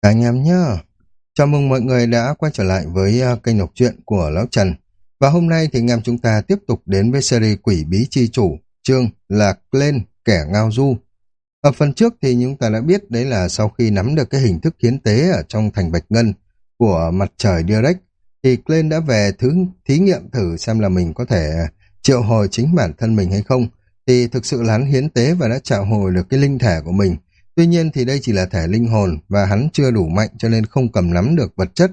anh em nhá. Chào mừng mọi người đã quay trở lại với à, kênh đọc truyện của Lão Trần. Và hôm nay thì anh em chúng ta tiếp tục đến với series Quỷ Bí Chi Chủ, chương là lên kẻ ngao du. Ở phần trước thì chúng ta đã biết đấy là sau khi nắm được cái hình thức hiến tế ở trong thành Bạch Ngân của mặt trời Direct, thì Glenn đã về thứ thí nghiệm thử xem là mình có thể triệu hồi chính bản thân mình hay không. Thì thực sự là hắn hiến tế và đã triệu hồi được cái linh thể của mình Tuy nhiên thì đây chỉ là thể linh hồn và hắn chưa đủ mạnh cho nên không cầm nắm được vật chất.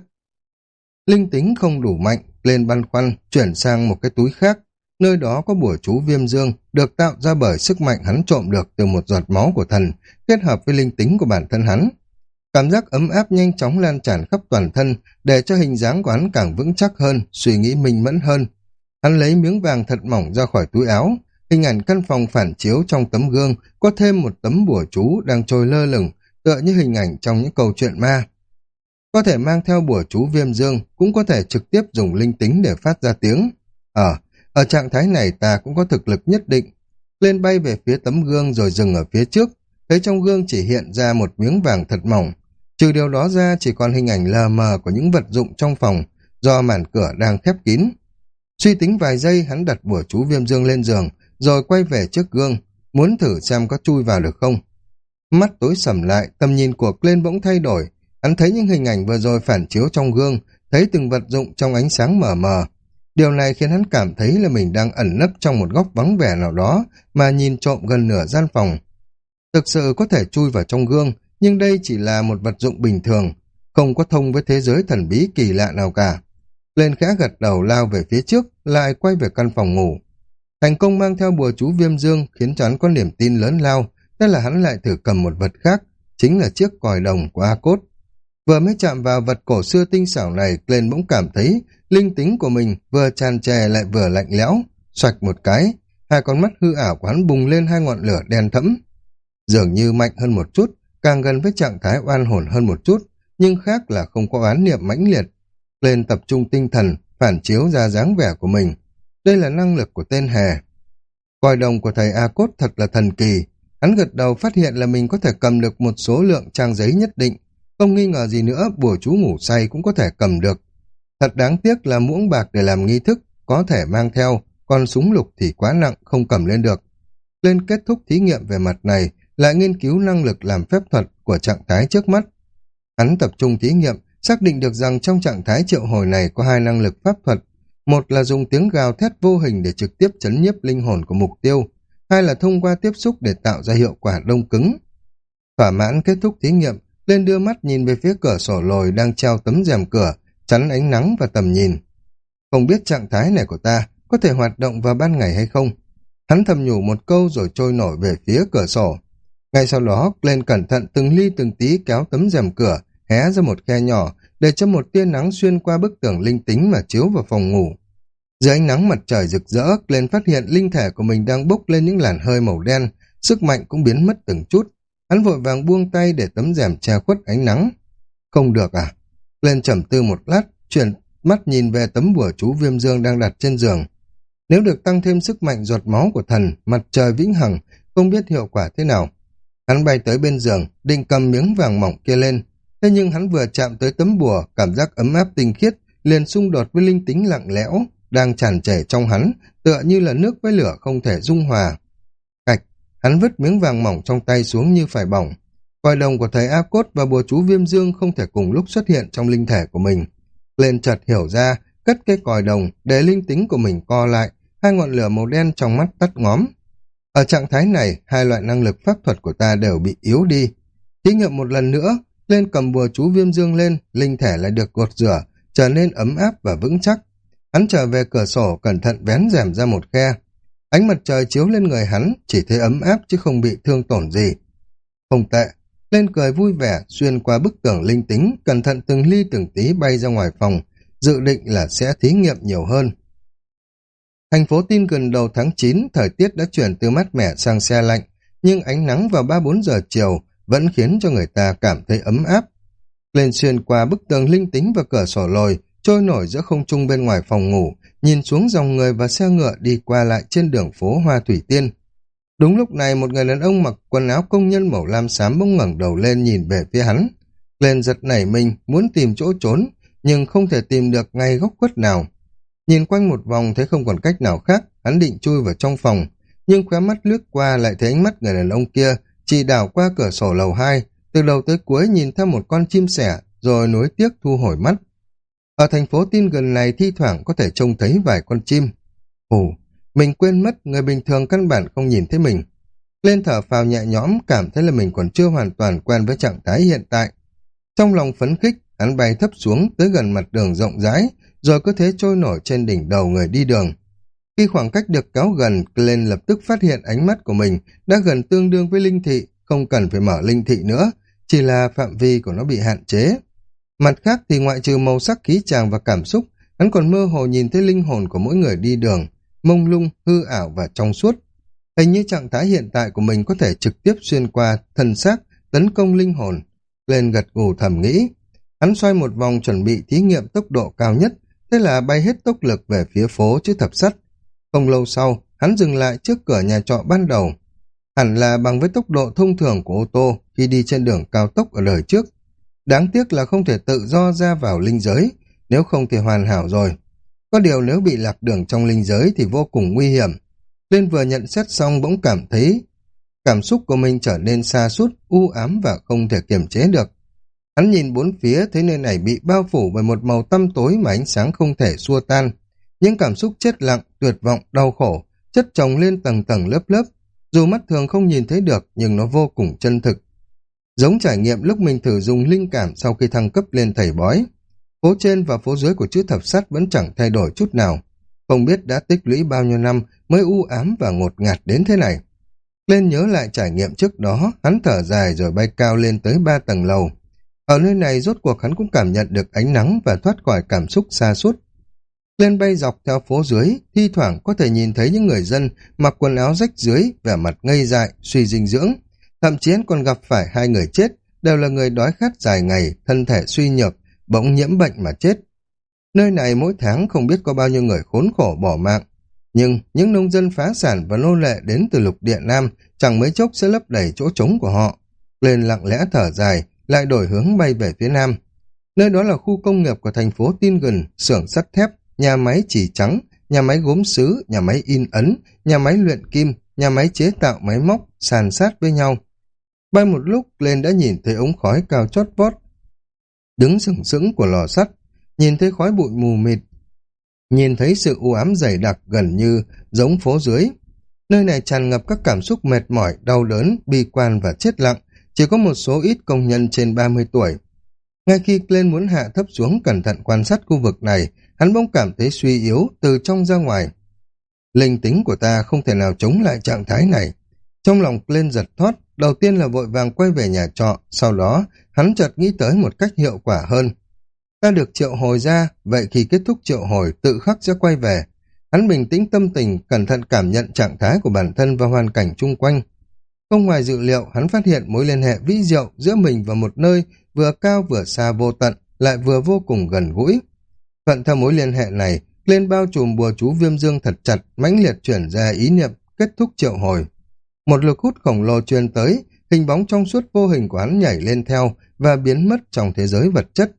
Linh tính không đủ mạnh, lên băn khoăn, chuyển sang một cái túi khác. Nơi đó có bùa chú viêm dương, được tạo ra bởi sức mạnh hắn trộm được từ một giọt máu của thần, kết hợp với linh tính của bản thân hắn. Cảm giác ấm áp nhanh chóng lan tràn khắp toàn thân, để cho hình dáng của hắn càng vững chắc hơn, suy nghĩ minh mẫn hơn. Hắn lấy miếng vàng thật mỏng ra khỏi túi áo, Hình ảnh căn phòng phản chiếu trong tấm gương có thêm một tấm bùa chú đang trôi lơ lửng, tựa như hình ảnh trong những câu chuyện ma. Có thể mang theo bùa chú viêm dương, cũng có thể trực tiếp dùng linh tính để phát ra tiếng. Ở, ở trạng thái này ta cũng có thực lực nhất định. Lên bay về phía tấm gương rồi dừng ở phía trước, thấy trong gương chỉ hiện ra một miếng vàng thật mỏng. Trừ điều đó ra chỉ còn hình ảnh lờ mờ của những vật dụng trong phòng, do màn cửa đang khép kín. Suy tính vài giây, hắn đặt bùa chú viêm dương lên giường, rồi quay về trước gương, muốn thử xem có chui vào được không. Mắt tối sầm lại, tầm nhìn của lên bỗng thay đổi, hắn thấy những hình ảnh vừa rồi phản chiếu trong gương, thấy từng vật dụng trong ánh sáng mờ mờ. Điều này khiến hắn cảm thấy là mình đang ẩn nấp trong một góc vắng vẻ nào đó mà nhìn trộm gần nửa gian phòng. Thực sự có thể chui vào trong gương, nhưng đây chỉ là một vật dụng bình thường, không có thông với thế giới thần bí kỳ lạ nào cả. Lên khẽ gật đầu lao về phía trước, lại quay về căn phòng ngủ. Thành công mang theo bùa chú viêm dương khiến cho hắn có niềm tin lớn lao, thế là hắn lại thử cầm một vật khác, chính là chiếc còi đồng của A-Cốt. Vừa mới chạm vào vật cổ xưa tinh xảo này, lên bỗng cảm thấy linh tính của mình vừa tràn trề lại vừa lạnh lẽo, xoạch một cái, hai con mắt hư ảo của hắn bùng lên hai ngọn lửa đen thẫm. Dường như mạnh hơn một chút, càng gần với trạng thái oan hồn hơn một chút, nhưng khác là không có oán niệm mãnh liệt. lên tập trung tinh thần, phản chiếu ra dáng vẻ của mình, đây là năng lực của tên hề. Coi đồng của thầy A-Cốt thật là thần kỳ. Hắn gật đầu phát hiện là mình có thể cầm được một số lượng trang giấy nhất định. Không nghi ngờ gì nữa, bùa chú ngủ say cũng có thể cầm được. Thật đáng tiếc là muỗng bạc để làm nghi thức, có thể mang theo, còn súng lục thì quá nặng, không cầm lên được. Lên kết thúc thí nghiệm về mặt này, lại nghiên cứu năng lực làm phép thuật của trạng thái trước mắt. Hắn tập trung thí nghiệm, xác định được rằng trong trạng thái triệu hồi này có hai năng lực pháp thuật một là dùng tiếng gào thét vô hình để trực tiếp chấn nhiếp linh hồn của mục tiêu, hai là thông qua tiếp xúc để tạo ra hiệu quả đông cứng. Thỏa mãn kết thúc thí nghiệm, lên đưa mắt nhìn về phía cửa sổ lồi đang treo tấm rèm cửa, chắn ánh nắng và tầm nhìn. Không biết trạng thái này của ta có thể hoạt động vào ban ngày hay không? Hắn thầm nhủ một câu rồi trôi nổi về phía cửa sổ. Ngay sau đó, lên cẩn thận từng ly từng tí kéo tấm rèm cửa, hé ra một khe nhỏ, để cho một tia nắng xuyên qua bức tường linh tính mà chiếu vào phòng ngủ. Dưới ánh nắng mặt trời rực rỡ, lên phát hiện linh thể của mình đang bốc lên những làn hơi màu đen, sức mạnh cũng biến mất từng chút. Hắn vội vàng buông tay để tấm rèm che khuất ánh nắng. Không được à? Lên trầm tư một lát, chuyển mắt nhìn về tấm bùa chú viêm dương đang đặt trên giường. Nếu được tăng thêm sức mạnh giọt máu của thần, mặt trời vĩnh hằng, không biết hiệu quả thế nào. Hắn bay tới bên giường, định cầm miếng vàng mỏng kia lên, Thế nhưng hắn vừa chạm tới tấm bùa, cảm giác ấm áp tinh khiết, liền xung đột với linh tính lặng lẽo, đang tràn chảy trong hắn, tựa như là nước với lửa không thể dung hòa. Cạch, hắn vứt miếng vàng mỏng trong tay xuống như phải bỏng. Coi đồng của thầy A Cốt và bùa chú Viêm Dương không thể cùng lúc xuất hiện trong linh thể của mình. Lên chợt hiểu ra, cất cái còi đồng để linh tính của mình co lại, hai ngọn lửa màu đen trong mắt tắt ngóm. Ở trạng thái này, hai loại năng lực pháp thuật của ta đều bị yếu đi. Thí nghiệm một lần nữa, lên cầm bùa chú viêm dương lên, linh thể lại được gột rửa, trở nên ấm áp và vững chắc. Hắn trở về cửa sổ, cẩn thận vén rèm ra một khe. Ánh mặt trời chiếu lên người hắn, chỉ thấy ấm áp chứ không bị thương tổn gì. Không tệ, lên cười vui vẻ, xuyên qua bức tường linh tính, cẩn thận từng ly từng tí bay ra ngoài phòng, dự định là sẽ thí nghiệm nhiều hơn. Thành phố tin gần đầu tháng 9, thời tiết đã chuyển từ mát mẻ sang xe lạnh, nhưng ánh nắng vào 3-4 giờ chiều vẫn khiến cho người ta cảm thấy ấm áp. Lên xuyên qua bức tường linh tính và cửa sổ lồi, trôi nổi giữa không trung bên ngoài phòng ngủ, nhìn xuống dòng người và xe ngựa đi qua lại trên đường phố Hoa Thủy Tiên. Đúng lúc này một người đàn ông mặc quần áo công nhân màu lam xám bỗng ngẩng đầu lên nhìn về phía hắn. Lên giật nảy mình, muốn tìm chỗ trốn, nhưng không thể tìm được ngay góc khuất nào. Nhìn quanh một vòng thấy không còn cách nào khác, hắn định chui vào trong phòng, nhưng khóe mắt lướt qua lại thấy ánh mắt người đàn ông kia chỉ đảo qua cửa sổ lầu hai, từ đầu tới cuối nhìn theo một con chim sẻ, rồi nối tiếc thu hồi mắt. Ở thành phố tin gần này thi thoảng có thể trông thấy vài con chim. Ồ, mình quên mất người bình thường căn bản không nhìn thấy mình. Lên thở phào nhẹ nhõm cảm thấy là mình còn chưa hoàn toàn quen với trạng thái hiện tại. Trong lòng phấn khích, hắn bay thấp xuống tới gần mặt đường rộng rãi, rồi cứ thế trôi nổi trên đỉnh đầu người đi đường. Khi khoảng cách được kéo gần, Glenn lập tức phát hiện ánh mắt của mình đã gần tương đương với linh thị, không cần phải mở linh thị nữa, chỉ là phạm vi của nó bị hạn chế. Mặt khác thì ngoại trừ màu sắc khí tràng và cảm xúc, hắn còn mơ hồ nhìn thấy linh hồn của mỗi người đi đường, mông lung, hư ảo và trong suốt. Hình như trạng thái hiện tại của mình có thể trực tiếp xuyên qua thân xác, tấn công linh hồn. Lên gật gù thầm nghĩ. Hắn xoay một vòng chuẩn bị thí nghiệm tốc độ cao nhất, thế là bay hết tốc lực về phía phố chữ thập sắt. Không lâu sau, hắn dừng lại trước cửa nhà trọ ban đầu. Hẳn là bằng với tốc độ thông thường của ô tô khi đi trên đường cao tốc ở đời trước. Đáng tiếc là không thể tự do ra vào linh giới, nếu không thì hoàn hảo rồi. Có điều nếu bị lạc đường trong linh giới thì vô cùng nguy hiểm. Lên vừa nhận xét xong bỗng cảm thấy cảm xúc của mình trở nên xa sút u ám và không thể kiềm chế được. Hắn nhìn bốn phía thấy nơi này bị bao phủ bởi một màu tăm tối mà ánh sáng không thể xua tan. Những cảm xúc chết lặng, tuyệt vọng, đau khổ, chất chồng lên tầng tầng lớp lớp. Dù mắt thường không nhìn thấy được, nhưng nó vô cùng chân thực. Giống trải nghiệm lúc mình thử dùng linh cảm sau khi thăng cấp lên thầy bói. Phố trên và phố dưới của chữ thập sắt vẫn chẳng thay đổi chút nào. Không biết đã tích lũy bao nhiêu năm mới u ám và ngột ngạt đến thế này. Lên nhớ lại trải nghiệm trước đó, hắn thở dài rồi bay cao lên tới ba tầng lầu. Ở nơi này rốt cuộc hắn cũng cảm nhận được ánh nắng và thoát khỏi cảm xúc xa suốt. Lên bay dọc theo phố dưới, thi thoảng có thể nhìn thấy những người dân mặc quần áo rách dưới, vẻ mặt ngây dại, suy dinh dưỡng. Thậm chí còn gặp phải hai người chết, đều là người đói khát dài ngày, thân thể suy nhược, bỗng nhiễm bệnh mà chết. Nơi này mỗi tháng không biết có bao nhiêu người khốn khổ bỏ mạng. Nhưng những nông dân phá sản và nô lệ đến từ lục địa Nam chẳng mấy chốc sẽ lấp đầy chỗ trống của họ. Lên lặng lẽ thở dài, lại đổi hướng bay về phía Nam. Nơi đó là khu công nghiệp của thành phố Tin Gần, xưởng sắt thép, nhà máy chỉ trắng, nhà máy gốm sứ, nhà máy in ấn, nhà máy luyện kim, nhà máy chế tạo máy móc, sàn sát với nhau. Bay một lúc lên đã nhìn thấy ống khói cao chót vót, đứng sừng sững của lò sắt, nhìn thấy khói bụi mù mịt, nhìn thấy sự u ám dày đặc gần như giống phố dưới. Nơi này tràn ngập các cảm xúc mệt mỏi, đau đớn, bi quan và chết lặng, chỉ có một số ít công nhân trên 30 tuổi. Ngay khi Glenn muốn hạ thấp xuống cẩn thận quan sát khu vực này, hắn bỗng cảm thấy suy yếu từ trong ra ngoài. Linh tính của ta không thể nào chống lại trạng thái này. Trong lòng Glenn giật thoát, đầu tiên là vội vàng quay về nhà trọ, sau đó hắn chợt nghĩ tới một cách hiệu quả hơn. Ta được triệu hồi ra, vậy khi kết thúc triệu hồi tự khắc sẽ quay về. Hắn bình tĩnh tâm tình, cẩn thận cảm nhận trạng thái của bản thân và hoàn cảnh chung quanh. Không ngoài dự liệu, hắn phát hiện mối liên hệ vĩ diệu giữa mình và một nơi vừa cao vừa xa vô tận, lại vừa vô cùng gần gũi. Thuận theo mối liên hệ này, lên bao trùm bùa chú viêm dương thật chặt, mãnh liệt chuyển ra ý niệm kết thúc triệu hồi. Một lực hút khổng lồ truyền tới, hình bóng trong suốt vô hình của hắn nhảy lên theo và biến mất trong thế giới vật chất.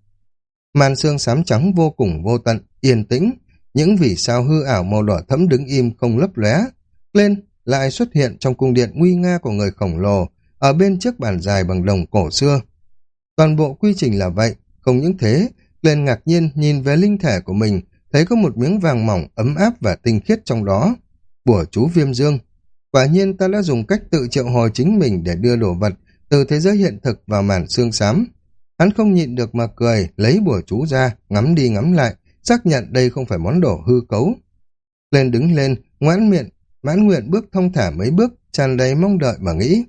Màn xương xám trắng vô cùng vô tận, yên tĩnh, những vì sao hư ảo màu đỏ thẫm đứng im không lấp lóe. Lên, lại xuất hiện trong cung điện nguy nga của người khổng lồ, ở bên trước bàn dài bằng đồng cổ xưa. Toàn bộ quy trình là vậy, không những thế, lên ngạc nhiên nhìn về linh thể của mình, thấy có một miếng vàng mỏng ấm áp và tinh khiết trong đó. Bùa chú viêm dương. Quả nhiên ta đã dùng cách tự triệu hồi chính mình để đưa đồ vật từ thế giới hiện thực vào màn xương xám. Hắn không nhịn được mà cười, lấy bùa chú ra, ngắm đi ngắm lại, xác nhận đây không phải món đồ hư cấu. Lên đứng lên, ngoãn miệng, mãn nguyện bước thông thả mấy bước, tràn đầy mong đợi mà nghĩ.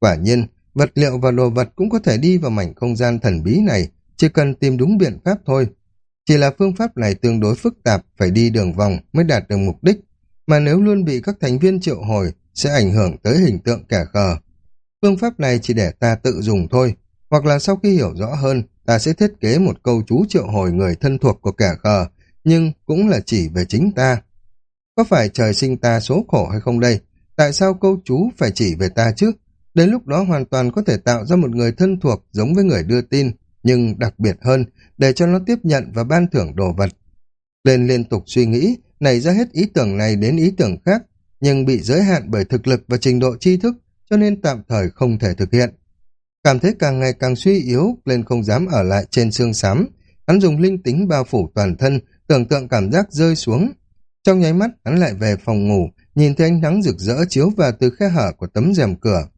Quả nhiên, vật liệu và đồ vật cũng có thể đi vào mảnh không gian thần bí này, chỉ cần tìm đúng biện pháp thôi. Chỉ là phương pháp này tương đối phức tạp, phải đi đường vòng mới đạt được mục đích, mà nếu luôn bị các thành viên triệu hồi, sẽ ảnh hưởng tới hình tượng kẻ khờ. Phương pháp này chỉ để ta tự dùng thôi, hoặc là sau khi hiểu rõ hơn, ta sẽ thiết kế một câu chú triệu hồi người thân thuộc của kẻ khờ, nhưng cũng là chỉ về chính ta. Có phải trời sinh ta số khổ hay không đây? Tại sao câu chú phải chỉ về ta chứ? Đến lúc đó hoàn toàn có thể tạo ra một người thân thuộc giống với người đưa tin, nhưng đặc biệt hơn, để cho nó tiếp nhận và ban thưởng đồ vật. Lên liên tục suy nghĩ, nảy ra hết ý tưởng này đến ý tưởng khác, nhưng bị giới hạn bởi thực lực và trình độ tri thức, cho nên tạm thời không thể thực hiện. Cảm thấy càng ngày càng suy yếu, lên không dám ở lại trên xương xám. Hắn dùng linh tính bao phủ toàn thân, tưởng tượng cảm giác rơi xuống. Trong nháy mắt, hắn lại về phòng ngủ, nhìn thấy ánh nắng rực rỡ chiếu vào từ khe hở của tấm rèm cửa.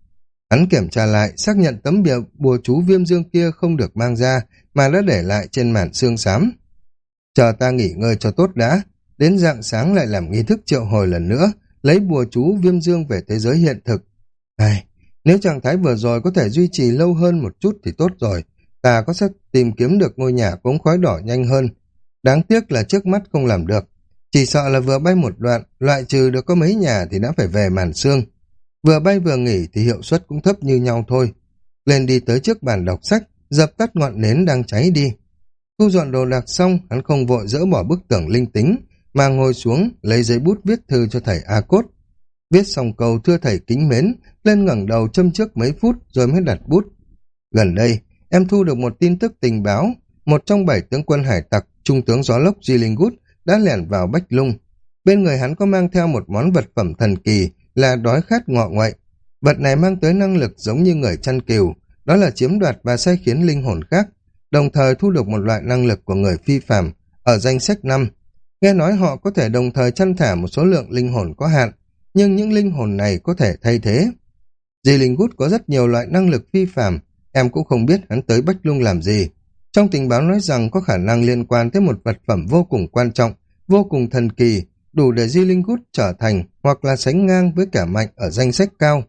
Hắn kiểm tra lại, xác nhận tấm bìa bùa chú viêm dương kia không được mang ra, mà đã để lại trên màn xương xám. Chờ ta nghỉ ngơi cho tốt đã, đến dạng sáng lại làm nghi thức triệu hồi lần nữa, lấy bùa chú viêm dương về thế giới hiện thực. Ai, nếu trạng thái vừa rồi có thể duy trì lâu hơn một chút thì tốt rồi, ta có sẽ tìm kiếm được ngôi nhà cống khói đỏ nhanh hơn. Đáng tiếc là trước mắt không làm được. Chỉ sợ là vừa bay một đoạn, loại trừ được có mấy nhà thì đã phải về màn xương. Vừa bay vừa nghỉ thì hiệu suất cũng thấp như nhau thôi. Lên đi tới trước bàn đọc sách, dập tắt ngọn nến đang cháy đi. Thu dọn đồ đạc xong, hắn không vội dỡ bỏ bức tưởng linh tính, mà ngồi xuống lấy giấy bút viết thư cho thầy A Cốt. Viết xong câu thưa thầy kính mến, lên ngẩng đầu châm trước mấy phút rồi mới đặt bút. Gần đây, em thu được một tin tức tình báo, một trong bảy tướng quân hải tặc, trung tướng gió lốc Di Linh Gút đã lẻn vào Bách Lung. Bên người hắn có mang theo một món vật phẩm thần kỳ là đói khát ngọ ngoại. Vật này mang tới năng lực giống như người chăn cừu, đó là chiếm đoạt và sai khiến linh hồn khác, đồng thời thu được một loại năng lực của người phi phàm ở danh sách năm. Nghe nói họ có thể đồng thời chăn thả một số lượng linh hồn có hạn, nhưng những linh hồn này có thể thay thế. Dì Linh Gút có rất nhiều loại năng lực phi phàm, em cũng không biết hắn tới Bách Lung làm gì. Trong tình báo nói rằng có khả năng liên quan tới một vật phẩm vô cùng quan trọng, vô cùng thần kỳ, đủ để Di Linh Gút trở thành hoặc là sánh ngang với cả mạnh ở danh sách cao.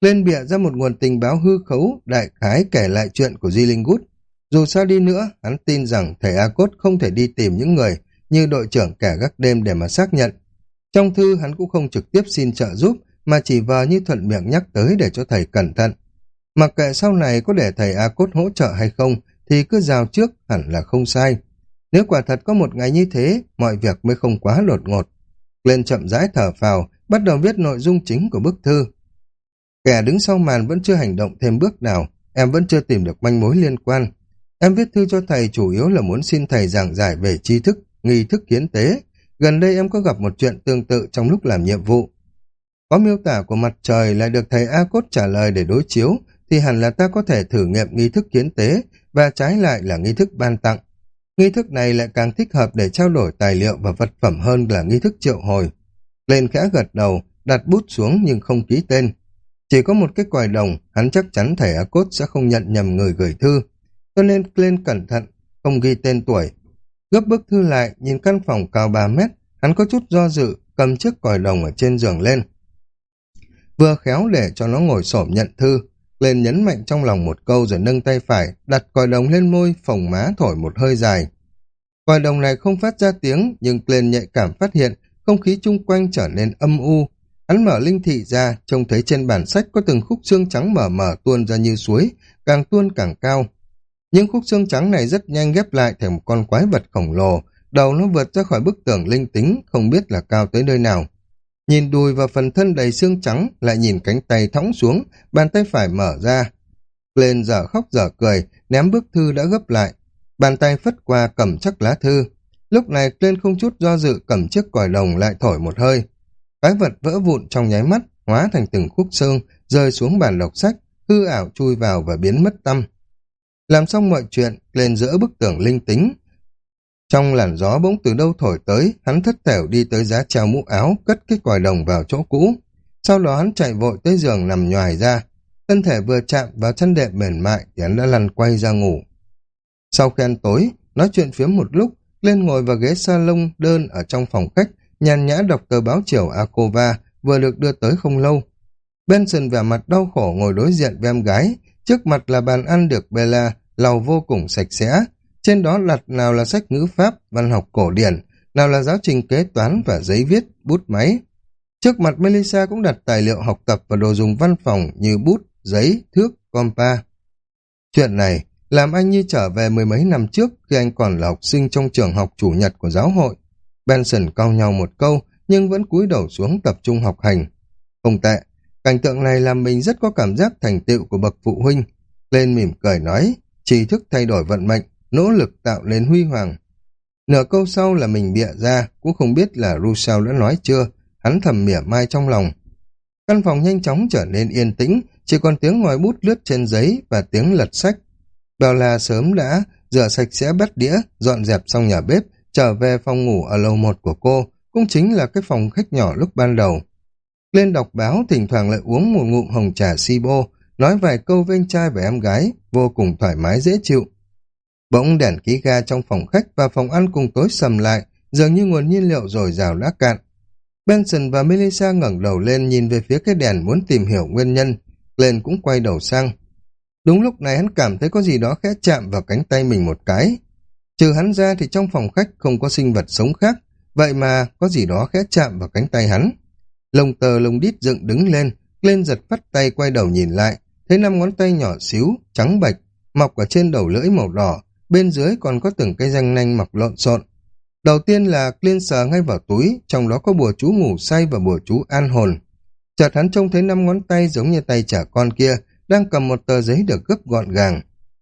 Lên bịa ra một nguồn tình báo hư khấu, đại khái kể lại chuyện của Di Linh Gút. Dù sao đi nữa, hắn tin rằng thầy A Cốt không thể đi tìm những người như đội trưởng kẻ gác đêm để mà xác nhận. Trong thư hắn cũng không trực tiếp xin trợ giúp, mà chỉ vờ như thuận miệng nhắc tới để cho thầy cẩn thận. Mặc kệ sau này có để thầy A Cốt hỗ trợ hay không, thì cứ rào trước hẳn là không sai. Nếu quả thật có một ngày như thế, mọi việc mới không quá lột ngột. Lên chậm rãi thở phào, bắt đầu viết nội dung chính của bức thư. Kẻ đứng sau màn vẫn chưa hành động thêm bước nào, em vẫn chưa tìm được manh mối liên quan. Em viết thư cho thầy chủ yếu là muốn xin thầy giảng giải về tri thức, nghi thức kiến tế. Gần đây em có gặp một chuyện tương tự trong lúc làm nhiệm vụ. Có miêu tả của mặt trời lại được thầy A Cốt trả lời để đối chiếu, thì hẳn là ta có thể thử nghiệm nghi thức kiến tế và trái lại là nghi thức ban tặng. Nghi thức này lại càng thích hợp để trao đổi tài liệu và vật phẩm hơn là nghi thức triệu hồi. Lên khẽ gật đầu, đặt bút xuống nhưng không ký tên. Chỉ có một cái quài đồng, hắn chắc chắn thẻ A Cốt sẽ không nhận nhầm người gửi thư. Cho nên lên cẩn thận, không ghi tên tuổi. Gấp bức thư lại, nhìn căn phòng cao 3 mét, hắn có chút do dự, cầm chiếc còi đồng ở trên giường lên. Vừa khéo để cho nó ngồi xổm nhận thư, lên nhấn mạnh trong lòng một câu rồi nâng tay phải, đặt còi đồng lên môi, phồng má thổi một hơi dài. Còi đồng này không phát ra tiếng, nhưng lên nhạy cảm phát hiện không khí chung quanh trở nên âm u. Hắn mở linh thị ra, trông thấy trên bản sách có từng khúc xương trắng mở mở tuôn ra như suối, càng tuôn càng cao. Những khúc xương trắng này rất nhanh ghép lại thành một con quái vật khổng lồ, đầu nó vượt ra khỏi bức tường linh tính, không biết là cao tới nơi nào. Nhìn đùi và phần thân đầy xương trắng, lại nhìn cánh tay thõng xuống, bàn tay phải mở ra. Lên giờ khóc giờ cười, ném bức thư đã gấp lại. Bàn tay phất qua cầm chắc lá thư. Lúc này lên không chút do dự cầm chiếc còi đồng lại thổi một hơi. Cái vật vỡ vụn trong nháy mắt, hóa thành từng khúc xương, rơi xuống bàn đọc sách, hư ảo chui vào và biến mất tâm. Làm xong mọi chuyện, lên giữa bức tường linh tính, trong làn gió bỗng từ đâu thổi tới, hắn thất thểu đi tới giá treo mũ áo, cất cái còi đồng vào chỗ cũ. Sau đó hắn chạy vội tới giường nằm nhòi ra. Thân thể vừa chạm vào chân đệm mềm mại thì hắn đã lăn quay ra ngủ. Sau khi ăn tối, nói chuyện phiếm một lúc, lên ngồi vào ghế salon đơn ở trong phòng khách, nhàn nhã đọc tờ báo chiều Akova vừa được đưa tới không lâu. Benson vẻ mặt đau khổ ngồi đối diện với em gái, trước mặt là bàn ăn được Bella lau vô cùng sạch sẽ, trên đó đặt nào là sách ngữ pháp, văn học cổ điển, nào là giáo trình kế toán và giấy viết, bút máy. Trước mặt Melissa cũng đặt tài liệu học tập và đồ dùng văn phòng như bút, giấy, thước, compa. Chuyện này làm anh như trở về mười mấy năm trước khi anh còn là học sinh trong trường học chủ nhật của giáo hội. Benson cau nhau một câu nhưng vẫn cúi đầu xuống tập trung học hành. Không tệ, cảnh tượng này làm mình rất có cảm giác thành tựu của bậc phụ huynh. Lên mỉm cười nói, trí thức thay đổi vận mệnh, nỗ lực tạo nên huy hoàng. Nửa câu sau là mình bịa ra, cũng không biết là Rousseau đã nói chưa, hắn thầm mỉa mai trong lòng. Căn phòng nhanh chóng trở nên yên tĩnh, chỉ còn tiếng ngòi bút lướt trên giấy và tiếng lật sách. Bảo là sớm đã rửa sạch sẽ bắt đĩa, dọn dẹp xong nhà bếp, trở về phòng ngủ ở lầu một của cô, cũng chính là cái phòng khách nhỏ lúc ban đầu. Lên đọc báo, thỉnh thoảng lại uống một ngụm hồng trà Sibo, nói vài câu với anh trai và em gái, vô cùng thoải mái dễ chịu. Bỗng đèn khí ga trong phòng khách và phòng ăn cùng tối sầm lại, dường như nguồn nhiên liệu dồi dào đã cạn. Benson và Melissa ngẩng đầu lên nhìn về phía cái đèn muốn tìm hiểu nguyên nhân, lên cũng quay đầu sang. Đúng lúc này hắn cảm thấy có gì đó khẽ chạm vào cánh tay mình một cái. Trừ hắn ra thì trong phòng khách không có sinh vật sống khác, vậy mà có gì đó khẽ chạm vào cánh tay hắn. Lông tờ lông đít dựng đứng lên, lên giật phát tay quay đầu nhìn lại, thấy năm ngón tay nhỏ xíu, trắng bạch, mọc ở trên đầu lưỡi màu đỏ, bên dưới còn có từng cây răng nanh mọc lộn xộn. Đầu tiên là Clint sờ ngay vào túi, trong đó có bùa chú ngủ say và bùa chú an hồn. Chợt hắn trông thấy năm ngón tay giống như tay trả con kia, đang cầm một tờ giấy được gấp gọn gàng.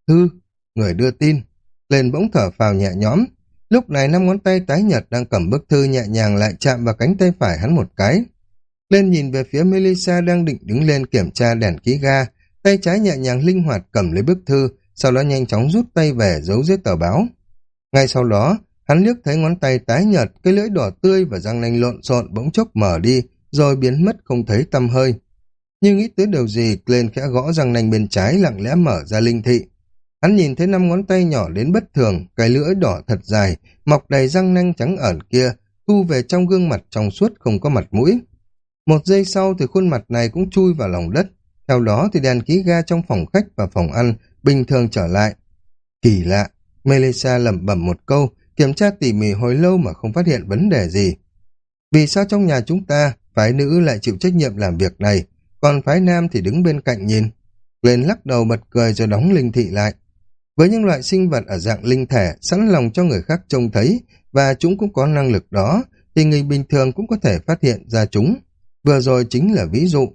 Thư, người đưa tin. Lên bỗng thở phào nhẹ nhõm. Lúc này năm ngón tay tái nhật đang cầm bức thư nhẹ nhàng lại chạm vào cánh tay phải hắn một cái. Lên nhìn về phía Melissa đang định đứng lên kiểm tra đèn khí ga, tay trái nhẹ nhàng linh hoạt cầm lấy bức thư, sau đó nhanh chóng rút tay về giấu dưới tờ báo. Ngay sau đó, hắn liếc thấy ngón tay tái nhợt, cái lưỡi đỏ tươi và răng nanh lộn xộn bỗng chốc mở đi, rồi biến mất không thấy tâm hơi. Nhưng nghĩ tới điều gì, Glenn khẽ gõ răng nanh bên trái lặng lẽ mở ra linh thị. Hắn nhìn thấy năm ngón tay nhỏ đến bất thường, cái lưỡi đỏ thật dài, mọc đầy răng nanh trắng ẩn kia, thu về trong gương mặt trong suốt không có mặt mũi. Một giây sau thì khuôn mặt này cũng chui vào lòng đất. Theo đó thì đèn khí ga trong phòng khách và phòng ăn bình thường trở lại. Kỳ lạ, Melissa lẩm bẩm một câu, kiểm tra tỉ mỉ hồi lâu mà không phát hiện vấn đề gì. Vì sao trong nhà chúng ta, phái nữ lại chịu trách nhiệm làm việc này, còn phái nam thì đứng bên cạnh nhìn? Lên lắc đầu bật cười rồi đóng linh thị lại. Với những loại sinh vật ở dạng linh thể sẵn lòng cho người khác trông thấy và chúng cũng có năng lực đó, thì người bình thường cũng có thể phát hiện ra chúng. Vừa rồi chính là ví dụ.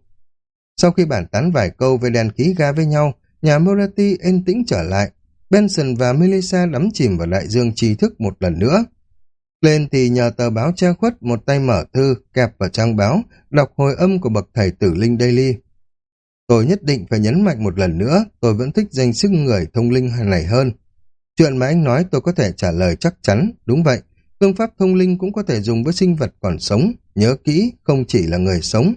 Sau khi bản tán vài câu về đèn khí ga với nhau, nhà Moratti yên tĩnh trở lại. Benson và Melissa đắm chìm vào đại dương tri thức một lần nữa. Lên thì nhờ tờ báo che khuất một tay mở thư, kẹp vào trang báo, đọc hồi âm của bậc thầy tử linh Daily. Tôi nhất định phải nhấn mạnh một lần nữa, tôi vẫn thích danh sức người thông linh này hơn. Chuyện mà anh nói tôi có thể trả lời chắc chắn, đúng vậy. Phương pháp thông linh cũng có thể dùng với sinh vật còn sống, nhớ kỹ, không chỉ là người sống.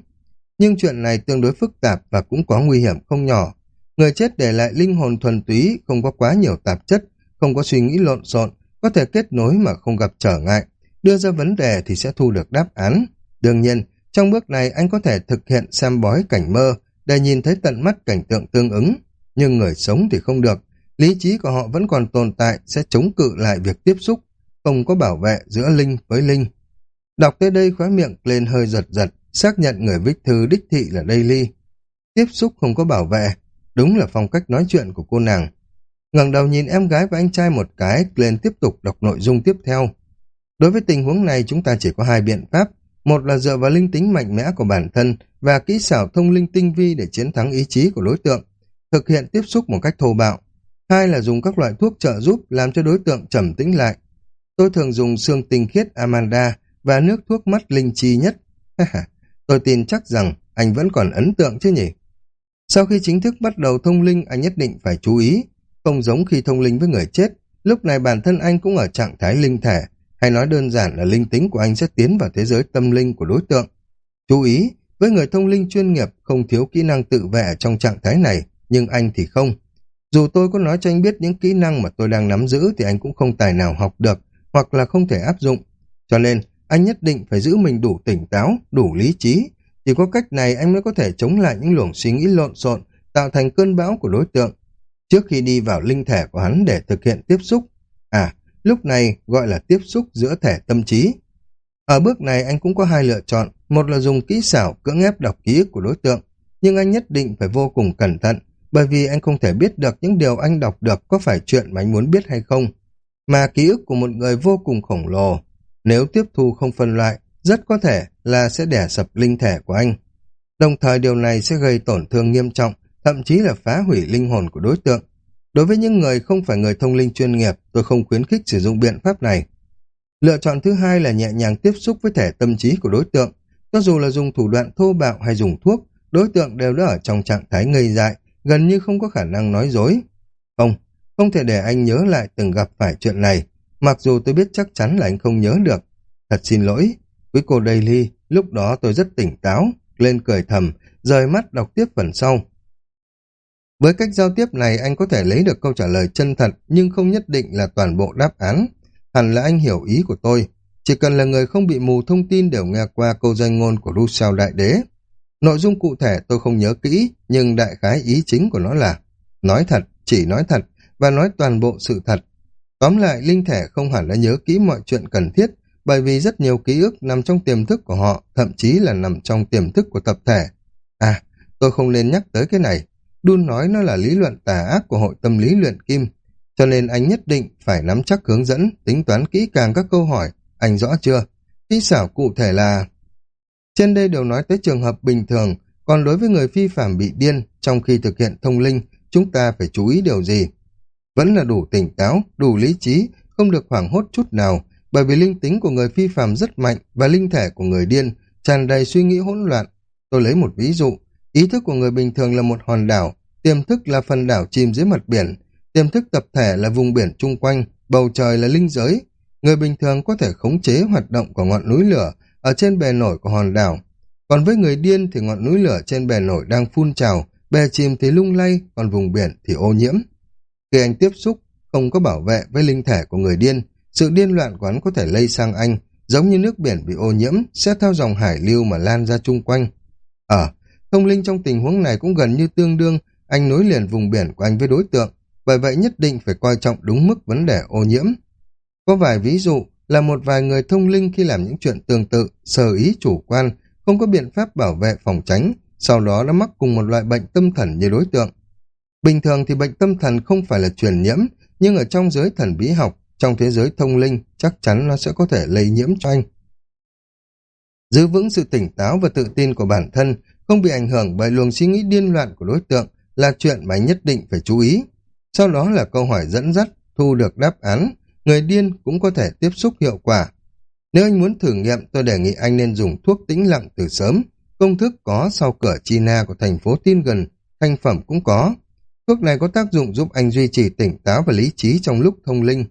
Nhưng chuyện này tương đối phức tạp và cũng có nguy hiểm không nhỏ. Người chết để lại linh hồn thuần túy, không có quá nhiều tạp chất, không có suy nghĩ lộn xộn, có thể kết nối mà không gặp trở ngại. Đưa ra vấn đề thì sẽ thu được đáp án. Đương nhiên, trong bước này anh có thể thực hiện xem bói cảnh mơ để nhìn thấy tận mắt cảnh tượng tương ứng. Nhưng người sống thì không được. Lý trí của họ vẫn còn tồn tại sẽ chống cự lại việc tiếp xúc, không có bảo vệ giữa linh với linh. Đọc tới đây khóa miệng lên hơi giật giật, xác nhận người viết thư đích thị là Daily. Tiếp xúc không có bảo vệ, đúng là phong cách nói chuyện của cô nàng. ngẩng đầu nhìn em gái và anh trai một cái, lên tiếp tục đọc nội dung tiếp theo. Đối với tình huống này chúng ta chỉ có hai biện pháp, một là dựa vào linh tính mạnh mẽ của bản thân và kỹ xảo thông linh tinh vi để chiến thắng ý chí của đối tượng, thực hiện tiếp xúc một cách thô bạo. Hai là dùng các loại thuốc trợ giúp làm cho đối tượng trầm tĩnh lại. Tôi thường dùng xương tinh khiết Amanda và nước thuốc mắt linh chi nhất. Tôi tin chắc rằng anh vẫn còn ấn tượng chứ nhỉ? Sau khi chính thức bắt đầu thông linh, anh nhất định phải chú ý. Không giống khi thông linh với người chết, lúc này bản thân anh cũng ở trạng thái linh thể, hay nói đơn giản là linh tính của anh sẽ tiến vào thế giới tâm linh của đối tượng. Chú ý, với người thông linh chuyên nghiệp không thiếu kỹ năng tự vệ trong trạng thái này, nhưng anh thì không. Dù tôi có nói cho anh biết những kỹ năng mà tôi đang nắm giữ thì anh cũng không tài nào học được, hoặc là không thể áp dụng. Cho nên, anh nhất định phải giữ mình đủ tỉnh táo, đủ lý trí. Chỉ có cách này anh mới có thể chống lại những luồng suy nghĩ lộn xộn, tạo thành cơn bão của đối tượng. Trước khi đi vào linh thể của hắn để thực hiện tiếp xúc, à, lúc này gọi là tiếp xúc giữa thể tâm trí. Ở bước này anh cũng có hai lựa chọn, một là dùng kỹ xảo cưỡng ép đọc ký ức của đối tượng, nhưng anh nhất định phải vô cùng cẩn thận, bởi vì anh không thể biết được những điều anh đọc được có phải chuyện mà anh muốn biết hay không. Mà ký ức của một người vô cùng khổng lồ, nếu tiếp thu không phân loại, rất có thể là sẽ đẻ sập linh thể của anh. Đồng thời điều này sẽ gây tổn thương nghiêm trọng, thậm chí là phá hủy linh hồn của đối tượng. Đối với những người không phải người thông linh chuyên nghiệp, tôi không khuyến khích sử dụng biện pháp này. Lựa chọn thứ hai là nhẹ nhàng tiếp xúc với thể tâm trí của đối tượng. Cho dù là dùng thủ đoạn thô bạo hay dùng thuốc, đối tượng đều đã ở trong trạng thái ngây dại, gần như không có khả năng nói dối. Không, không thể để anh nhớ lại từng gặp phải chuyện này, mặc dù tôi biết chắc chắn là anh không nhớ được. Thật xin lỗi, quý cô Daily, lúc đó tôi rất tỉnh táo, lên cười thầm, rời mắt đọc tiếp phần sau. Với cách giao tiếp này anh có thể lấy được câu trả lời chân thật nhưng không nhất định là toàn bộ đáp án. Hẳn là anh hiểu ý của tôi. Chỉ cần là người không bị mù thông tin đều nghe qua câu danh ngôn của Rousseau Đại Đế. Nội dung cụ thể tôi không nhớ kỹ, nhưng đại khái ý chính của nó là nói thật, chỉ nói thật và nói toàn bộ sự thật. Tóm lại, linh thể không hẳn đã nhớ kỹ mọi chuyện cần thiết, bởi vì rất nhiều ký ức nằm trong tiềm thức của họ, thậm chí là nằm trong tiềm thức của tập thể. À, tôi không nên nhắc tới cái này. Đun nói nó là lý luận tà ác của hội tâm lý luyện kim, cho nên anh nhất định phải nắm chắc hướng dẫn, tính toán kỹ càng các câu hỏi. Anh rõ chưa? Kỹ xảo cụ thể là... Trên đây đều nói tới trường hợp bình thường, còn đối với người phi phạm bị điên, trong khi thực hiện thông linh, chúng ta phải chú ý điều gì? Vẫn là đủ tỉnh táo, đủ lý trí, không được hoảng hốt chút nào, bởi vì linh tính của người phi phạm rất mạnh và linh thể của người điên tràn đầy suy nghĩ hỗn loạn. Tôi lấy một ví dụ, ý thức của người bình thường là một hòn đảo, tiềm thức là phần đảo chìm dưới mặt biển, tiềm thức tập thể là vùng biển chung quanh, bầu trời là linh giới. Người bình thường có thể khống chế hoạt động của ngọn núi lửa ở trên bề nổi của hòn đảo. Còn với người điên thì ngọn núi lửa trên bề nổi đang phun trào, bề chìm thì lung lay, còn vùng biển thì ô nhiễm. Khi anh tiếp xúc, không có bảo vệ với linh thể của người điên, sự điên loạn của hắn có thể lây sang anh, giống như nước biển bị ô nhiễm, sẽ theo dòng hải lưu mà lan ra chung quanh. Ở, ờ, thông linh trong tình huống này cũng gần như tương đương anh nối liền vùng biển của anh với đối tượng, bởi vậy nhất định phải coi trọng đúng mức vấn đề ô nhiễm. Có vài ví dụ là một vài người thông linh khi làm những chuyện tương tự, sờ ý chủ quan, không có biện pháp bảo vệ phòng tránh, sau đó đã mắc cùng một loại bệnh tâm thần như đối tượng. Bình thường thì bệnh tâm thần không phải là truyền nhiễm, nhưng ở trong giới thần bí học, trong thế giới thông linh, chắc chắn nó sẽ có thể lây nhiễm cho anh. Giữ vững sự tỉnh táo và tự tin của bản thân, không bị ảnh hưởng bởi luồng suy nghĩ điên loạn của đối tượng là chuyện mà anh nhất định phải chú ý. Sau đó là câu hỏi dẫn dắt, thu được đáp án, người điên cũng có thể tiếp xúc hiệu quả. Nếu anh muốn thử nghiệm, tôi đề nghị anh nên dùng thuốc tĩnh lặng từ sớm. Công thức có sau cửa China của thành phố Tin gần, thành phẩm cũng có. Thuốc này có tác dụng giúp anh duy trì tỉnh táo và lý trí trong lúc thông linh.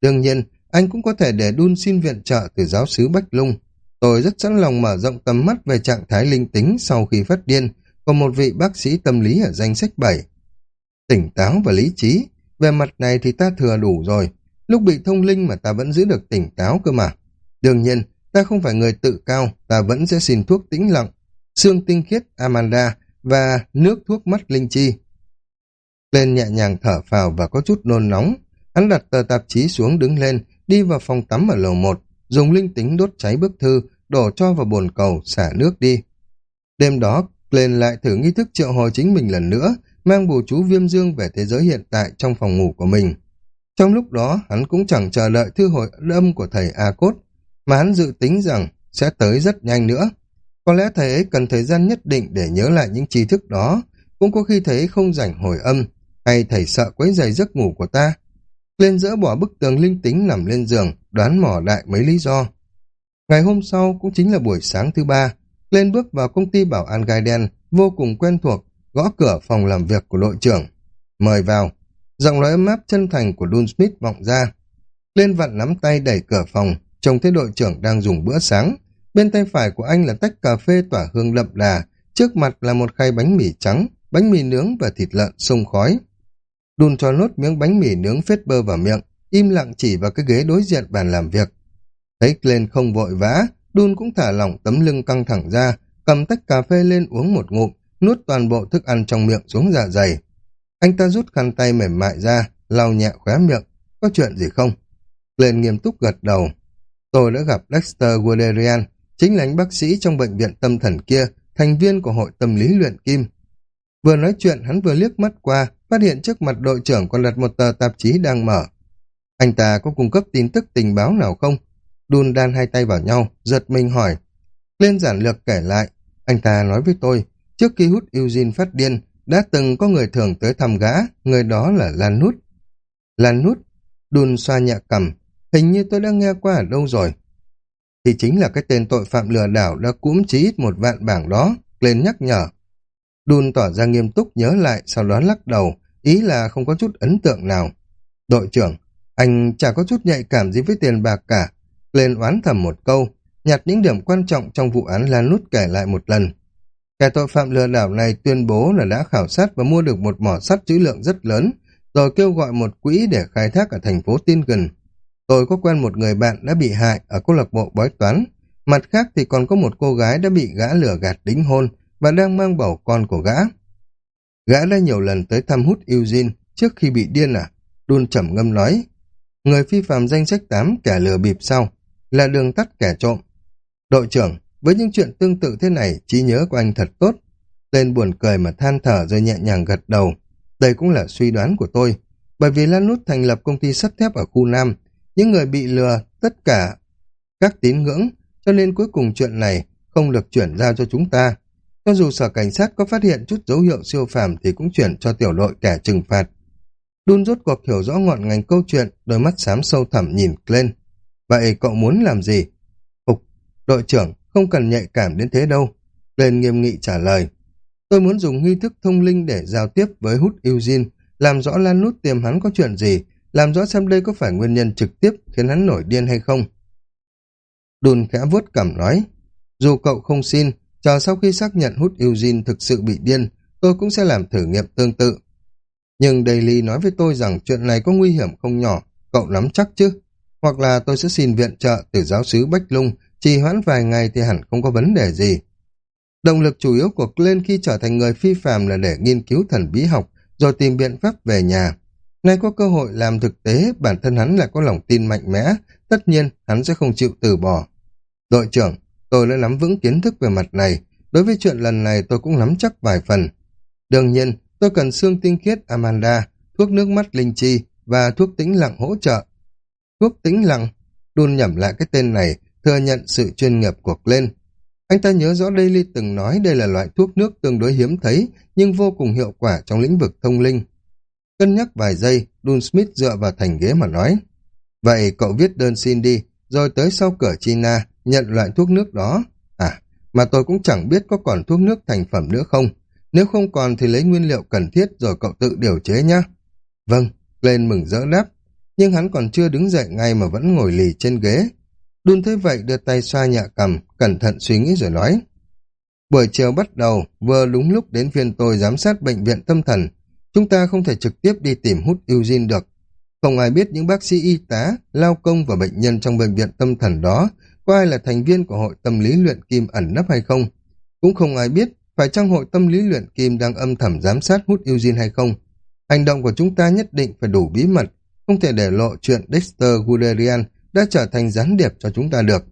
Đương nhiên, anh cũng có thể để đun xin viện trợ từ giáo sứ Bách Lung. Tôi rất sẵn lòng mở rộng tầm mắt về trạng thái linh tính sau khi phát điên, của một vị bác sĩ tâm lý ở danh sách 7. Tỉnh táo và lý trí, về mặt này thì ta thừa đủ rồi. Lúc bị thông linh mà ta vẫn giữ được tỉnh táo cơ mà. Đương nhiên, ta không phải người tự cao, ta vẫn sẽ xin thuốc tĩnh lặng, xương tinh khiết Amanda và nước thuốc mắt linh chi. Lên nhẹ nhàng thở phào và có chút nôn nóng. Hắn đặt tờ tạp chí xuống đứng lên, đi vào phòng tắm ở lầu một dùng linh tính đốt cháy bức thư, đổ cho vào bồn cầu, xả nước đi. Đêm đó, lên lại thử nghi thức triệu hồi chính mình lần nữa, mang bùa chú viêm dương về thế giới hiện tại trong phòng ngủ của mình. Trong lúc đó, hắn cũng chẳng chờ đợi thư hồi âm của thầy A-Cốt, mà hắn dự tính rằng sẽ tới rất nhanh nữa. Có lẽ thầy ấy cần thời gian nhất định để nhớ lại những tri thức đó, cũng có khi thầy ấy không rảnh hồi âm, hay thầy sợ quấy giày giấc ngủ của ta. Lên dỡ bỏ bức tường linh tính nằm lên giường, đoán mỏ đại mấy lý do. Ngày hôm sau cũng chính là buổi sáng thứ ba, lên bước vào công ty bảo an gai đen, vô cùng quen thuộc, gõ cửa phòng làm việc của đội trưởng. Mời vào. Giọng nói ấm áp chân thành của Dun Smith vọng ra. Lên vặn nắm tay đẩy cửa phòng, trông thấy đội trưởng đang dùng bữa sáng. Bên tay phải của anh là tách cà phê tỏa hương đậm đà, trước mặt là một khay bánh mì trắng, bánh mì nướng và thịt lợn sông khói. Đun cho nốt miếng bánh mì nướng phết bơ vào miệng, im lặng chỉ vào cái ghế đối diện bàn làm việc. Thấy lên không vội vã, Đun cũng thả lỏng tấm lưng căng thẳng ra, cầm tách cà phê lên uống một ngụm, nuốt toàn bộ thức ăn trong miệng xuống dạ dày. Anh ta rút khăn tay mềm mại ra, lau nhẹ khóe miệng. Có chuyện gì không? Lên nghiêm túc gật đầu. Tôi đã gặp Dexter Guderian, chính là anh bác sĩ trong bệnh viện tâm thần kia, thành viên của hội tâm lý luyện kim. Vừa nói chuyện, hắn vừa liếc mắt qua, phát hiện trước mặt đội trưởng còn đặt một tờ tạp chí đang mở. Anh ta có cung cấp tin tức tình báo nào không? Đun đan hai tay vào nhau, giật mình hỏi. Lên giản lược kể lại, anh ta nói với tôi, trước khi hút Eugene phát điên, đã từng có người thường tới thăm gã, người đó là Lan Nút. Lan Nút, đun xoa nhẹ cầm, hình như tôi đã nghe qua ở đâu rồi. Thì chính là cái tên tội phạm lừa đảo đã cúm chí ít một vạn bảng đó, lên nhắc nhở. Đùn tỏ ra nghiêm túc nhớ lại, sau đó lắc đầu, ý là không có chút ấn tượng nào. Đội trưởng, anh chả có chút nhạy cảm gì với tiền bạc cả. Lên oán thầm một câu, nhặt những điểm quan trọng trong vụ án Lan Nút kể lại một lần. Kẻ tội phạm lừa đảo này tuyên bố là đã khảo sát và mua được một mỏ sắt trữ lượng rất lớn, rồi kêu gọi một quỹ để khai thác ở thành phố tin Gần. Tôi có quen một người bạn đã bị hại ở câu lạc bộ bói toán. Mặt khác thì còn có một cô gái đã bị gã lừa gạt đính hôn và đang mang bầu con của gã. Gã đã nhiều lần tới thăm hút Eugene trước khi bị điên à? Đun trầm ngâm nói. Người phi phạm danh sách 8 kẻ lừa bịp sau là đường tắt kẻ trộm. Đội trưởng, với những chuyện tương tự thế này, trí nhớ của anh thật tốt. Tên buồn cười mà than thở rồi nhẹ nhàng gật đầu. Đây cũng là suy đoán của tôi. Bởi vì Lan Nút thành lập công ty sắt thép ở khu Nam, những người bị lừa tất cả các tín ngưỡng, cho nên cuối cùng chuyện này không được chuyển giao cho chúng ta. Cho dù sở cảnh sát có phát hiện chút dấu hiệu siêu phàm thì cũng chuyển cho tiểu đội kẻ trừng phạt. Đun rốt cuộc hiểu rõ ngọn ngành câu chuyện, đôi mắt xám sâu thẳm nhìn lên. Vậy cậu muốn làm gì? Ục, đội trưởng, không cần nhạy cảm đến thế đâu. Lên nghiêm nghị trả lời. Tôi muốn dùng nghi thức thông linh để giao tiếp với hút Eugene, làm rõ Lan Nút tiềm hắn có chuyện gì, làm rõ xem đây có phải nguyên nhân trực tiếp khiến hắn nổi điên hay không. Đùn khẽ vuốt cảm nói, dù cậu không xin, chờ sau khi xác nhận hút Eugene thực sự bị điên, tôi cũng sẽ làm thử nghiệm tương tự. Nhưng Daily nói với tôi rằng chuyện này có nguy hiểm không nhỏ, cậu nắm chắc chứ? Hoặc là tôi sẽ xin viện trợ từ giáo sứ Bách Lung, trì hoãn vài ngày thì hẳn không có vấn đề gì. Động lực chủ yếu của Glenn khi trở thành người phi phàm là để nghiên cứu thần bí học, rồi tìm biện pháp về nhà. Nay có cơ hội làm thực tế, bản thân hắn lại có lòng tin mạnh mẽ, tất nhiên hắn sẽ không chịu từ bỏ. Đội trưởng, tôi đã nắm vững kiến thức về mặt này, đối với chuyện lần này tôi cũng nắm chắc vài phần. Đương nhiên, tôi cần xương tinh khiết Amanda, thuốc nước mắt linh chi và thuốc tĩnh lặng hỗ trợ. Thuốc tĩnh lặng, đun nhẩm lại cái tên này, thừa nhận sự chuyên nghiệp của lên. Anh ta nhớ rõ Daily từng nói đây là loại thuốc nước tương đối hiếm thấy, nhưng vô cùng hiệu quả trong lĩnh vực thông linh. Cân nhắc vài giây, Dun Smith dựa vào thành ghế mà nói. Vậy cậu viết đơn xin đi, rồi tới sau cửa China, nhận loại thuốc nước đó. À, mà tôi cũng chẳng biết có còn thuốc nước thành phẩm nữa không. Nếu không còn thì lấy nguyên liệu cần thiết rồi cậu tự điều chế nhé. Vâng, lên mừng rỡ đáp. Nhưng hắn còn chưa đứng dậy ngay mà vẫn ngồi lì trên ghế. Đun thế vậy đưa tay xoa nhẹ cầm, cẩn thận suy nghĩ rồi nói. Buổi chiều bắt đầu, vừa đúng lúc đến phiên tôi giám sát bệnh viện tâm thần. Chúng ta không thể trực tiếp đi tìm hút Eugene được. Không ai biết những bác sĩ y tá, lao công và bệnh nhân trong bệnh viện tâm thần đó có ai là thành viên của hội tâm lý luyện kim ẩn nấp hay không. Cũng không ai biết phải chăng hội tâm lý luyện kim đang âm thầm giám sát hút Eugene hay không. Hành động của chúng ta nhất định phải đủ bí mật, không thể để lộ chuyện Dexter Guderian đã trở thành gián điệp cho chúng ta được.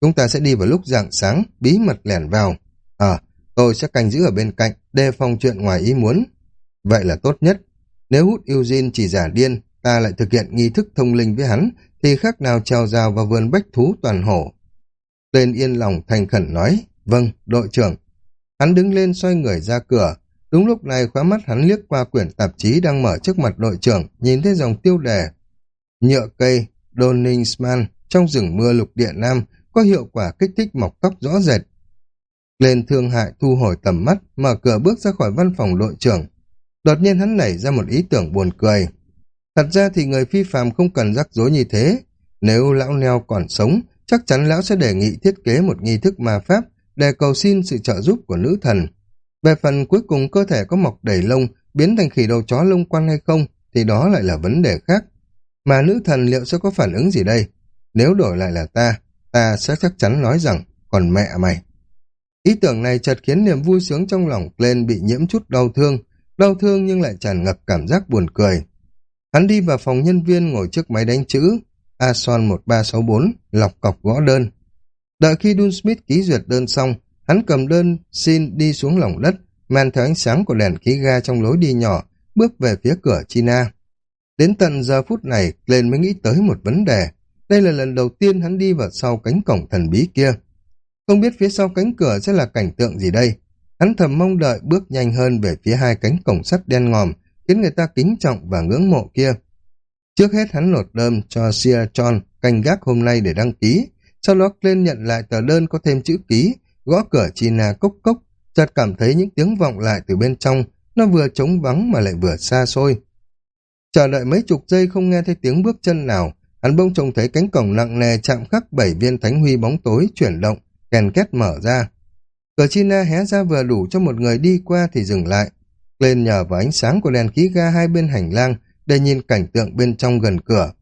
Chúng ta sẽ đi vào lúc rạng sáng, bí mật lẻn vào. À, tôi sẽ canh giữ ở bên cạnh, đề phòng chuyện ngoài ý muốn. Vậy là tốt nhất. Nếu hút Eugene chỉ giả điên, ta lại thực hiện nghi thức thông linh với hắn, thì khác nào trèo rào vào vườn bách thú toàn hổ. Lên yên lòng thành khẩn nói, vâng, đội trưởng. Hắn đứng lên xoay người ra cửa. Đúng lúc này khóa mắt hắn liếc qua quyển tạp chí đang mở trước mặt đội trưởng, nhìn thấy dòng tiêu đề. Nhựa cây, Doningsman trong rừng mưa lục địa Nam có hiệu quả kích thích mọc tóc rõ rệt. Lên thương hại thu hồi tầm mắt, mở cửa bước ra khỏi văn phòng đội trưởng. Đột nhiên hắn nảy ra một ý tưởng buồn cười. Thật ra thì người phi phàm không cần rắc rối như thế. Nếu lão neo còn sống, chắc chắn lão sẽ đề nghị thiết kế một nghi thức ma pháp để cầu xin sự trợ giúp của nữ thần. Về phần cuối cùng cơ thể có mọc đầy lông, biến thành khỉ đầu chó lông quăng hay không, thì đó lại là vấn đề khác. Mà nữ thần liệu sẽ có phản ứng gì đây? Nếu đổi lại là ta, ta sẽ chắc chắn nói rằng, còn mẹ mày. Ý tưởng này chợt khiến niềm vui sướng trong lòng Glenn bị nhiễm chút đau thương, đau thương nhưng lại tràn ngập cảm giác buồn cười. Hắn đi vào phòng nhân viên ngồi trước máy đánh chữ, Ason 1364, lọc cọc gõ đơn. Đợi khi Dun Smith ký duyệt đơn xong, hắn cầm đơn xin đi xuống lòng đất, mang theo ánh sáng của đèn khí ga trong lối đi nhỏ, bước về phía cửa China. Đến tận giờ phút này, lên mới nghĩ tới một vấn đề. Đây là lần đầu tiên hắn đi vào sau cánh cổng thần bí kia. Không biết phía sau cánh cửa sẽ là cảnh tượng gì đây? Hắn thầm mong đợi bước nhanh hơn về phía hai cánh cổng sắt đen ngòm, khiến người ta kính trọng và ngưỡng mộ kia. Trước hết hắn nộp đơn cho Sia Chon canh gác hôm nay để đăng ký, sau đó lên nhận lại tờ đơn có thêm chữ ký, gõ cửa China cốc cốc, chợt cảm thấy những tiếng vọng lại từ bên trong, nó vừa trống vắng mà lại vừa xa xôi. Chờ đợi mấy chục giây không nghe thấy tiếng bước chân nào, hắn bỗng trông thấy cánh cổng nặng nề chạm khắc bảy viên thánh huy bóng tối chuyển động, kèn két mở ra. Cửa China hé ra vừa đủ cho một người đi qua thì dừng lại. Lên nhờ vào ánh sáng của đèn khí ga hai bên hành lang để nhìn cảnh tượng bên trong gần cửa.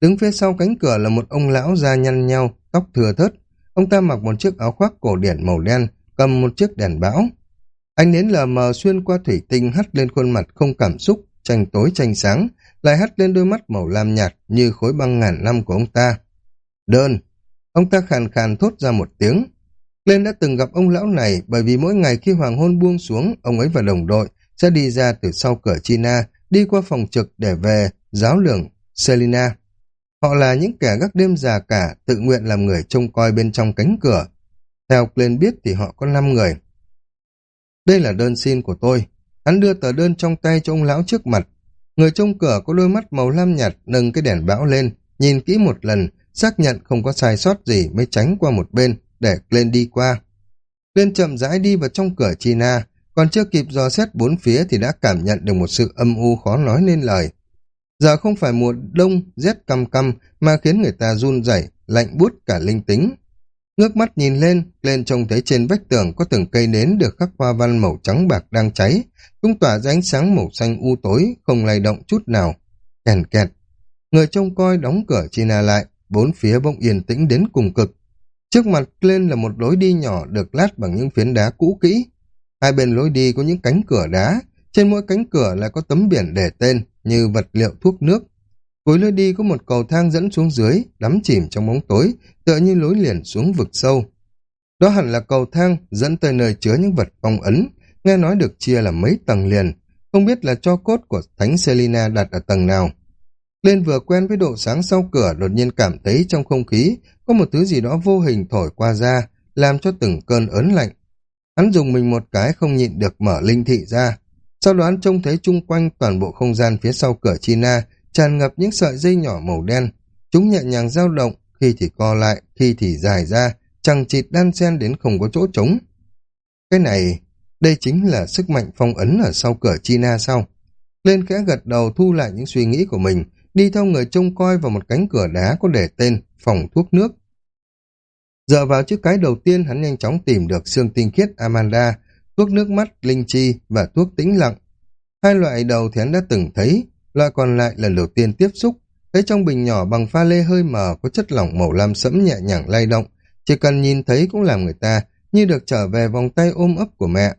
Đứng phía sau cánh cửa là một ông lão da nhăn nhau, tóc thừa thớt. Ông ta mặc một chiếc áo khoác cổ điển màu đen, cầm một chiếc đèn bão. Ánh nến lờ mờ xuyên qua thủy tinh hắt lên khuôn mặt không cảm xúc, tranh tối tranh sáng, lại hắt lên đôi mắt màu lam nhạt như khối băng ngàn năm của ông ta. Đơn! Ông ta khàn khàn thốt ra một tiếng. Lên đã từng gặp ông lão này bởi vì mỗi ngày khi hoàng hôn buông xuống, ông ấy và đồng đội sẽ đi ra từ sau cửa China, đi qua phòng trực để về giáo lượng Selina. Họ là những kẻ gác đêm già cả, tự nguyện làm người trông coi bên trong cánh cửa. Theo Glenn biết thì họ có 5 người. Đây là đơn xin của tôi. Hắn đưa tờ đơn trong tay cho ông lão trước mặt. Người trông cửa có đôi mắt màu lam nhạt nâng cái đèn bão lên, nhìn kỹ một lần, xác nhận không có sai sót gì mới tránh qua một bên để Glenn đi qua. Glenn chậm rãi đi vào trong cửa China, còn chưa kịp dò xét bốn phía thì đã cảm nhận được một sự âm u khó nói nên lời. Giờ không phải mùa đông rét căm căm mà khiến người ta run rẩy, lạnh bút cả linh tính. Ngước mắt nhìn lên, lên trông thấy trên vách tường có từng cây nến được khắc hoa văn màu trắng bạc đang cháy. Chúng tỏa ra ánh sáng màu xanh u tối, không lay động chút nào. Kèn kẹt. Người trông coi đóng cửa China lại, bốn phía bỗng yên tĩnh đến cùng cực. Trước mặt lên là một lối đi nhỏ được lát bằng những phiến đá cũ kỹ. Hai bên lối đi có những cánh cửa đá, trên mỗi cánh cửa lại có tấm biển để tên như vật liệu thuốc nước. Cuối lối đi có một cầu thang dẫn xuống dưới, đắm chìm trong bóng tối, tựa như lối liền xuống vực sâu. Đó hẳn là cầu thang dẫn tới nơi chứa những vật phong ấn, nghe nói được chia là mấy tầng liền, không biết là cho cốt của Thánh Selina đặt ở tầng nào. Lên vừa quen với độ sáng sau cửa đột nhiên cảm thấy trong không khí có một thứ gì đó vô hình thổi qua ra, làm cho từng cơn ớn lạnh. Hắn dùng mình một cái không nhịn được mở linh thị ra. Sau đó hắn trông thấy chung quanh toàn bộ không gian phía sau cửa China tràn ngập những sợi dây nhỏ màu đen. Chúng nhẹ nhàng dao động, khi thì co lại, khi thì dài ra, chẳng chịt đan xen đến không có chỗ trống. Cái này, đây chính là sức mạnh phong ấn ở sau cửa China sau. Lên khẽ gật đầu thu lại những suy nghĩ của mình, đi theo người trông coi vào một cánh cửa đá có để tên phòng thuốc nước. Dựa vào chiếc cái đầu tiên hắn nhanh chóng tìm được xương tinh khiết Amanda, thuốc nước mắt, linh chi và thuốc tĩnh lặng. Hai loại đầu thì hắn đã từng thấy, loại còn lại lần đầu tiên tiếp xúc, thấy trong bình nhỏ bằng pha lê hơi mờ có chất lỏng màu lam sẫm nhẹ nhàng lay động, chỉ cần nhìn thấy cũng làm người ta như được trở về vòng tay ôm ấp của mẹ.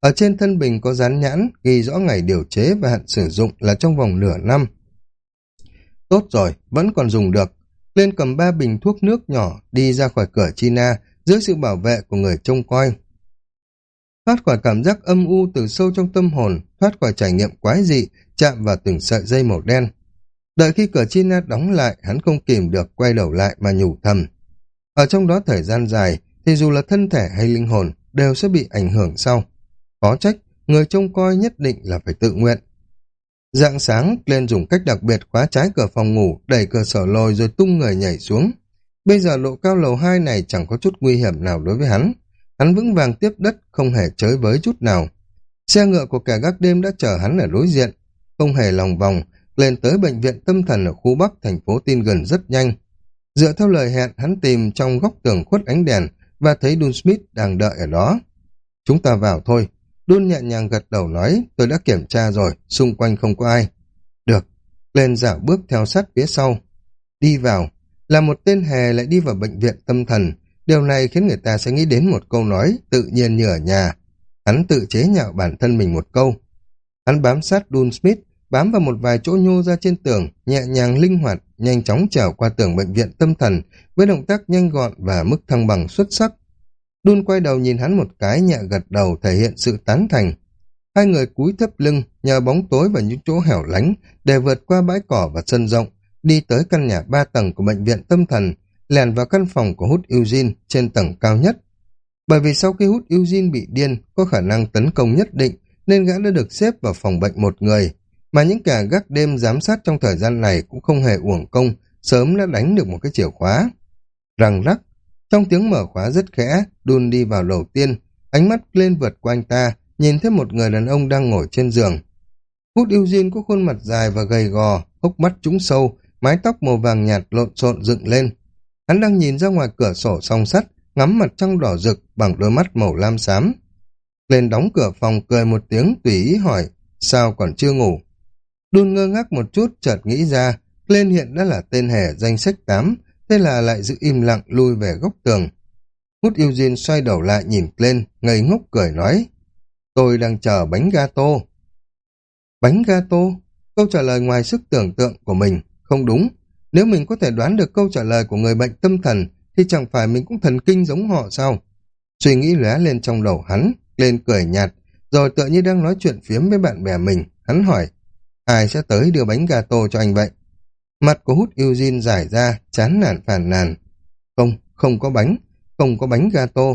Ở trên thân bình có dán nhãn, ghi rõ ngày điều chế và hạn sử dụng là trong vòng nửa năm. Tốt rồi, vẫn còn dùng được. Lên cầm ba bình thuốc nước nhỏ, đi ra khỏi cửa China, dưới sự bảo vệ của người trông coi. Thoát khỏi cảm giác âm u từ sâu trong tâm hồn, thoát khỏi trải nghiệm quái dị, chạm vào từng sợi dây màu đen. Đợi khi cửa China đóng lại, hắn không kìm được quay đầu lại mà nhủ thầm. Ở trong đó thời gian dài, thì dù là thân thể hay linh hồn, đều sẽ bị ảnh hưởng sau. Có trách, người trông coi nhất định là phải tự nguyện. Dạng sáng, lên dùng cách đặc biệt khóa trái cửa phòng ngủ, đẩy cửa sổ lồi rồi tung người nhảy xuống. Bây giờ lộ cao lầu hai này chẳng có chút nguy hiểm nào đối với hắn. Hắn vững vàng tiếp đất, không hề chới với chút nào. Xe ngựa của kẻ gác đêm đã chở hắn ở đối diện. Không hề lòng vòng, lên tới bệnh viện tâm thần ở khu Bắc thành phố tin gần rất nhanh. Dựa theo lời hẹn, hắn tìm trong góc tường khuất ánh đèn và thấy Dun Smith đang đợi ở đó. Chúng ta vào thôi, Đun nhẹ nhàng gật đầu nói, tôi đã kiểm tra rồi, xung quanh không có ai. Được, lên dạo bước theo sát phía sau. Đi vào, là một tên hề lại đi vào bệnh viện tâm thần. Điều này khiến người ta sẽ nghĩ đến một câu nói tự nhiên như ở nhà. Hắn tự chế nhạo bản thân mình một câu. Hắn bám sát Dun Smith, bám vào một vài chỗ nhô ra trên tường, nhẹ nhàng linh hoạt, nhanh chóng trèo qua tường bệnh viện tâm thần với động tác nhanh gọn và mức thăng bằng xuất sắc. Đun quay đầu nhìn hắn một cái nhẹ gật đầu thể hiện sự tán thành. Hai người cúi thấp lưng, nhờ bóng tối và những chỗ hẻo lánh để vượt qua bãi cỏ và sân rộng, đi tới căn nhà ba tầng của bệnh viện tâm thần, lèn vào căn phòng của hút Eugene trên tầng cao nhất. Bởi vì sau khi hút Eugene bị điên, có khả năng tấn công nhất định, nên gã đã được xếp vào phòng bệnh một người. Mà những kẻ gác đêm giám sát trong thời gian này cũng không hề uổng công, sớm đã đánh được một cái chìa khóa. Răng rắc, trong tiếng mở khóa rất khẽ, đun đi vào đầu tiên, ánh mắt lên vượt qua anh ta, nhìn thấy một người đàn ông đang ngồi trên giường. Hút Eugene có khuôn mặt dài và gầy gò, hốc mắt trũng sâu, mái tóc màu vàng nhạt lộn xộn dựng lên. Hắn đang nhìn ra ngoài cửa sổ song sắt, ngắm mặt trăng đỏ rực bằng đôi mắt màu lam xám. Lên đóng cửa phòng cười một tiếng tùy ý hỏi, sao còn chưa ngủ? Đun ngơ ngác một chút chợt nghĩ ra, lên hiện đã là tên hề danh sách 8, thế là lại giữ im lặng lui về góc tường. Hút yêu Duyên xoay đầu lại nhìn lên, ngây ngốc cười nói, tôi đang chờ bánh gato. Bánh gato? Câu trả lời ngoài sức tưởng tượng của mình, không đúng. Nếu mình có thể đoán được câu trả lời của người bệnh tâm thần, thì chẳng phải mình cũng thần kinh giống họ sao? Suy nghĩ lóe lên trong đầu hắn, lên cười nhạt, rồi tựa như đang nói chuyện phiếm với bạn bè mình, hắn hỏi, ai sẽ tới đưa bánh gato cho anh vậy? Mặt của hút Eugene giải ra, chán nản phàn nàn. Không, không có bánh, không có bánh gato.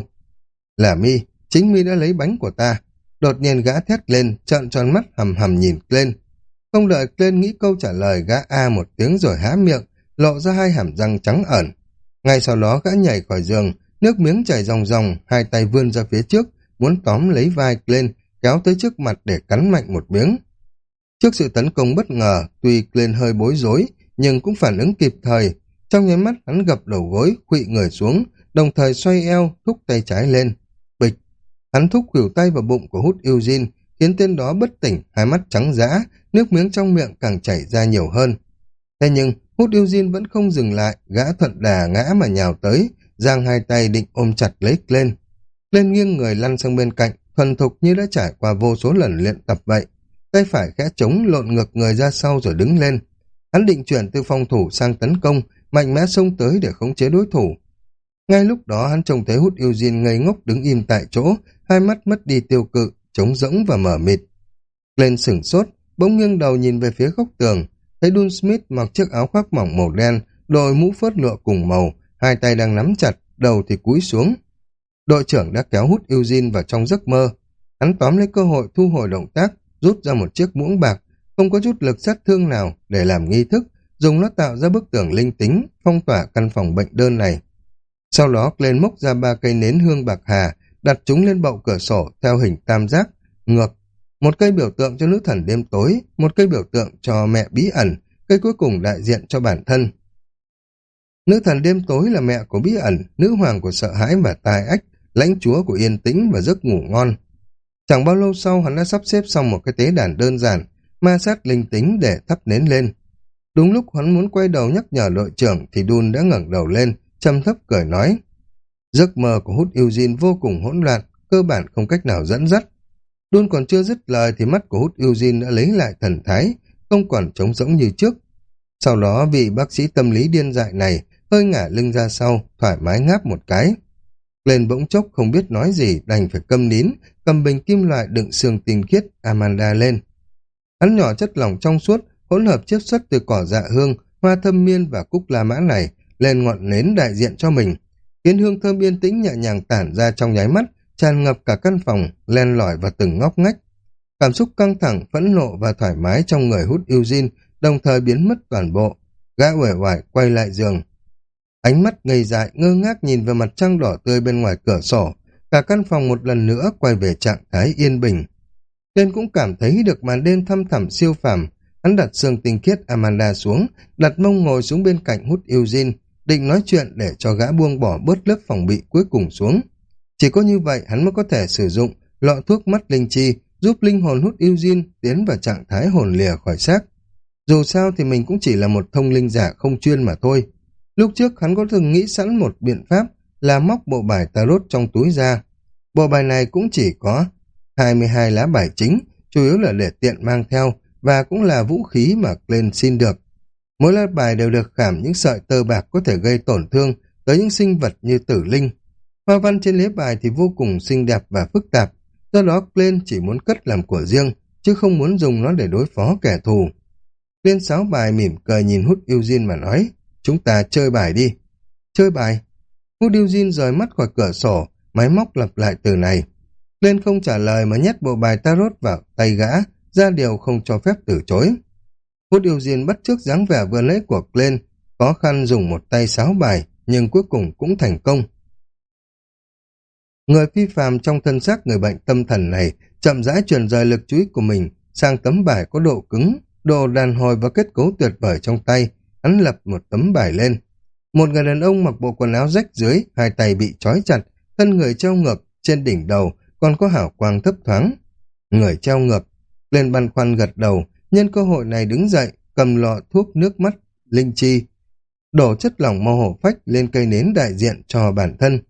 Là mi, chính mi đã lấy bánh của ta. Đột nhiên gã thét lên, trợn tròn mắt hầm hầm nhìn lên. Không đợi lên nghĩ câu trả lời gã A một tiếng rồi há miệng, lộ ra hai hàm răng trắng ẩn. Ngay sau đó gã nhảy khỏi giường, nước miếng chảy ròng ròng, hai tay vươn ra phía trước, muốn tóm lấy vai lên, kéo tới trước mặt để cắn mạnh một miếng. Trước sự tấn công bất ngờ, tuy lên hơi bối rối, nhưng cũng phản ứng kịp thời. Trong nháy mắt hắn gập đầu gối, khuỵ người xuống, đồng thời xoay eo, thúc tay trái lên. Bịch! Hắn thúc khuỷu tay vào bụng của hút Eugene, khiến tên đó bất tỉnh, hai mắt trắng dã, nước miếng trong miệng càng chảy ra nhiều hơn. Thế nhưng, hút Eugene vẫn không dừng lại, gã thuận đà ngã mà nhào tới, giang hai tay định ôm chặt lấy lên. Lên nghiêng người lăn sang bên cạnh, thuần thục như đã trải qua vô số lần luyện tập vậy. Tay phải khẽ chống lộn ngược người ra sau rồi đứng lên. Hắn định chuyển từ phòng thủ sang tấn công, mạnh mẽ xông tới để khống chế đối thủ. Ngay lúc đó hắn trông thấy hút yêu diên ngây ngốc đứng im tại chỗ, hai mắt mất đi tiêu cự, trống rỗng và mở mịt. Lên sửng sốt, bỗng nghiêng đầu nhìn về phía góc tường, thấy Dun Smith mặc chiếc áo khoác mỏng màu đen, đội mũ phớt lụa cùng màu, hai tay đang nắm chặt, đầu thì cúi xuống. Đội trưởng đã kéo hút Eugene vào trong giấc mơ. Hắn tóm lấy cơ hội thu hồi động tác, rút ra một chiếc muỗng bạc, không có chút lực sát thương nào để làm nghi thức, dùng nó tạo ra bức tường linh tính, phong tỏa căn phòng bệnh đơn này. Sau đó lên mốc ra ba cây nến hương bạc hà, đặt chúng lên bậu cửa sổ theo hình tam giác, ngược. Một cây biểu tượng cho nữ thần đêm tối, một cây biểu tượng cho mẹ bí ẩn, cây cuối cùng đại diện cho bản thân. Nữ thần đêm tối là mẹ của bí ẩn, nữ hoàng của sợ hãi và tai ách, lãnh chúa của yên tĩnh và giấc ngủ ngon. Chẳng bao lâu sau hắn đã sắp xếp xong một cái tế đàn đơn giản, ma sát linh tính để thắp nến lên. Đúng lúc hắn muốn quay đầu nhắc nhở đội trưởng thì Đun đã ngẩng đầu lên, châm thấp cười nói. Giấc mơ của hút Eugene vô cùng hỗn loạn, cơ bản không cách nào dẫn dắt. Đun còn chưa dứt lời thì mắt của hút Eugene đã lấy lại thần thái, không còn trống rỗng như trước. Sau đó vị bác sĩ tâm lý điên dại này hơi ngả lưng ra sau, thoải mái ngáp một cái. Lên bỗng chốc không biết nói gì, đành phải câm nín, cầm bình kim loại đựng xương tinh khiết Amanda lên. Hắn nhỏ chất lỏng trong suốt, hỗn hợp chiết xuất từ cỏ dạ hương, hoa thâm miên và cúc la mã này lên ngọn nến đại diện cho mình. Khiến hương thơm yên tĩnh nhẹ nhàng tản ra trong nháy mắt, tràn ngập cả căn phòng, len lỏi vào từng ngóc ngách. Cảm xúc căng thẳng, phẫn nộ và thoải mái trong người hút Eugene đồng thời biến mất toàn bộ. Gã uể oải quay lại giường. Ánh mắt ngây dại ngơ ngác nhìn vào mặt trăng đỏ tươi bên ngoài cửa sổ. Cả căn phòng một lần nữa quay về trạng thái yên bình. Tên cũng cảm thấy được màn đêm thăm thẳm siêu phàm. Hắn đặt xương tinh khiết Amanda xuống, đặt mông ngồi xuống bên cạnh hút Eugene, định nói chuyện để cho gã buông bỏ bớt lớp phòng bị cuối cùng xuống. Chỉ có như vậy hắn mới có thể sử dụng lọ thuốc mắt linh chi giúp linh hồn hút Eugene tiến vào trạng thái hồn lìa khỏi xác. Dù sao thì mình cũng chỉ là một thông linh giả không chuyên mà thôi. Lúc trước hắn có từng nghĩ sẵn một biện pháp là móc bộ bài tarot trong túi ra. Bộ bài này cũng chỉ có 22 lá bài chính, chủ yếu là để tiện mang theo và cũng là vũ khí mà Glenn xin được. Mỗi lá bài đều được khảm những sợi tơ bạc có thể gây tổn thương tới những sinh vật như tử linh. Hoa văn trên lá bài thì vô cùng xinh đẹp và phức tạp, do đó Glenn chỉ muốn cất làm của riêng, chứ không muốn dùng nó để đối phó kẻ thù. Glenn sáu bài mỉm cười nhìn hút Eugene mà nói, chúng ta chơi bài đi. Chơi bài? Hút Eugene rời mắt khỏi cửa sổ, máy móc lặp lại từ này. Lên không trả lời mà nhét bộ bài tarot vào tay gã, ra điều không cho phép từ chối. Hút điều diên bắt trước dáng vẻ vừa lấy của Glenn, khó khăn dùng một tay sáo bài, nhưng cuối cùng cũng thành công. Người phi phàm trong thân xác người bệnh tâm thần này chậm rãi truyền rời lực chú ý của mình sang tấm bài có độ cứng, độ đàn hồi và kết cấu tuyệt vời trong tay. Hắn lập một tấm bài lên. Một người đàn ông mặc bộ quần áo rách dưới, hai tay bị trói chặt, thân người treo ngược, trên đỉnh đầu còn có hảo quang thấp thoáng. Người treo ngược, lên băn khoăn gật đầu, nhân cơ hội này đứng dậy, cầm lọ thuốc nước mắt, linh chi, đổ chất lỏng màu hổ phách lên cây nến đại diện cho bản thân.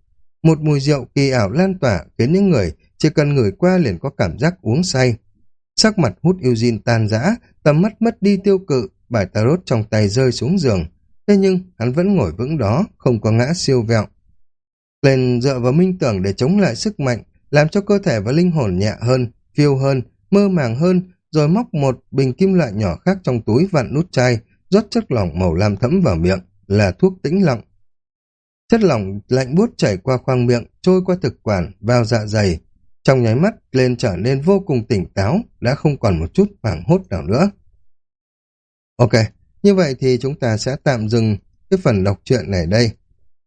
Một mùi rượu kỳ ảo lan tỏa khiến những người chỉ cần ngửi qua liền có cảm giác uống say. Sắc mặt hút Eugene tan rã, tầm mắt mất đi tiêu cự, bài tarot trong tay rơi xuống giường. Thế nhưng hắn vẫn ngồi vững đó, không có ngã siêu vẹo. Lên dựa vào minh tưởng để chống lại sức mạnh, làm cho cơ thể và linh hồn nhẹ hơn, phiêu hơn, mơ màng hơn, rồi móc một bình kim loại nhỏ khác trong túi vặn nút chai, rót chất lỏng màu lam thẫm vào miệng, là thuốc tĩnh lặng. Chất lỏng lạnh buốt chảy qua khoang miệng, trôi qua thực quản, vào dạ dày. Trong nháy mắt, lên trở nên vô cùng tỉnh táo, đã không còn một chút hoảng hốt nào nữa. Ok, như vậy thì chúng ta sẽ tạm dừng cái phần đọc truyện này đây.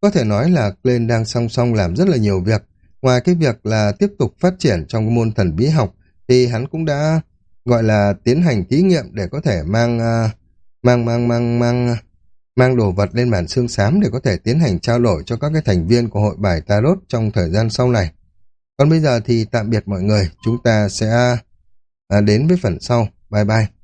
Có thể nói là Glenn đang song song làm rất là nhiều việc. Ngoài cái việc là tiếp tục phát triển trong môn thần bí học, thì hắn cũng đã gọi là tiến hành thí nghiệm để có thể mang uh, mang mang mang mang mang đồ vật lên bản xương xám để có thể tiến hành trao đổi cho các cái thành viên của hội bài Tarot trong thời gian sau này. Còn bây giờ thì tạm biệt mọi người, chúng ta sẽ à, đến với phần sau. Bye bye.